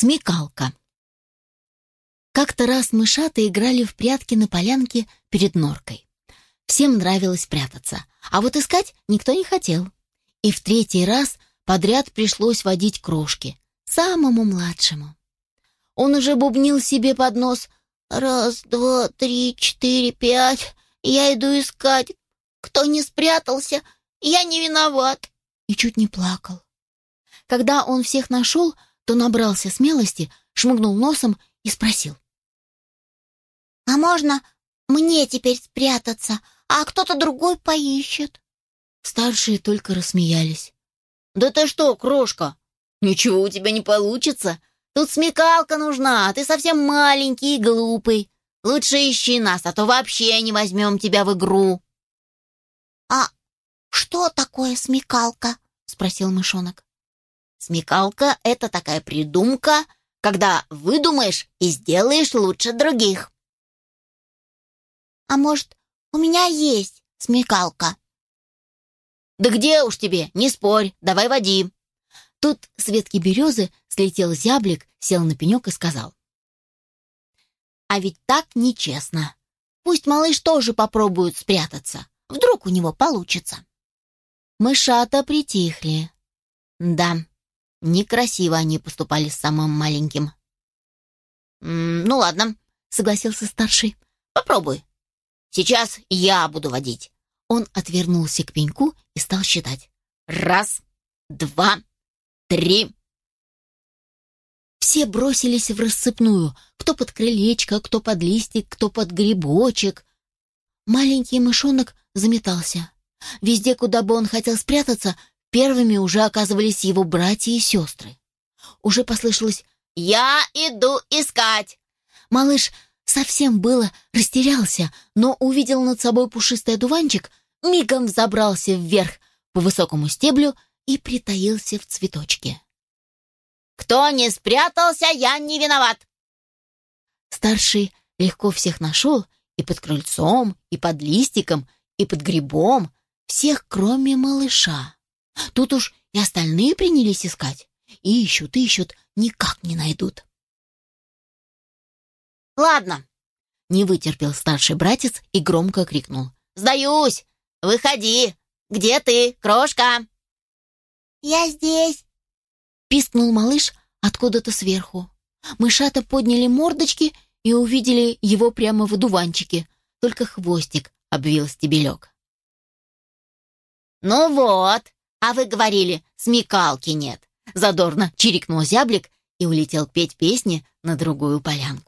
Смекалка. Как-то раз мышата играли в прятки на полянке перед норкой. Всем нравилось прятаться, а вот искать никто не хотел. И в третий раз подряд пришлось водить крошки, самому младшему. Он уже бубнил себе под нос «Раз, два, три, четыре, пять, я иду искать. Кто не спрятался, я не виноват». И чуть не плакал. Когда он всех нашел, то набрался смелости, шмыгнул носом и спросил. «А можно мне теперь спрятаться, а кто-то другой поищет?» Старшие только рассмеялись. «Да ты что, крошка, ничего у тебя не получится. Тут смекалка нужна, а ты совсем маленький и глупый. Лучше ищи нас, а то вообще не возьмем тебя в игру». «А что такое смекалка?» — спросил мышонок. Смекалка — это такая придумка, когда выдумаешь и сделаешь лучше других. А может, у меня есть смекалка? Да где уж тебе, не спорь, давай води. Тут с ветки березы слетел зяблик, сел на пенек и сказал. А ведь так нечестно. Пусть малыш тоже попробует спрятаться. Вдруг у него получится. Мышата притихли. Да, Некрасиво они поступали с самым маленьким. «Ну ладно», — согласился старший. «Попробуй. Сейчас я буду водить». Он отвернулся к пеньку и стал считать. «Раз, два, три». Все бросились в рассыпную, кто под крылечко, кто под листик, кто под грибочек. Маленький мышонок заметался. Везде, куда бы он хотел спрятаться, Первыми уже оказывались его братья и сестры. Уже послышалось «Я иду искать!» Малыш совсем было растерялся, но увидел над собой пушистый одуванчик, мигом забрался вверх по высокому стеблю и притаился в цветочке. «Кто не спрятался, я не виноват!» Старший легко всех нашел и под крыльцом, и под листиком, и под грибом, всех, кроме малыша. Тут уж и остальные принялись искать. И ищут, ищут, никак не найдут. «Ладно», — не вытерпел старший братец и громко крикнул. «Сдаюсь! Выходи! Где ты, крошка?» «Я здесь!» — пискнул малыш откуда-то сверху. Мышата подняли мордочки и увидели его прямо в одуванчике, только хвостик обвил стебелек. «Ну вот, «А вы говорили, смекалки нет!» Задорно чирикнул зяблик и улетел петь песни на другую полянку.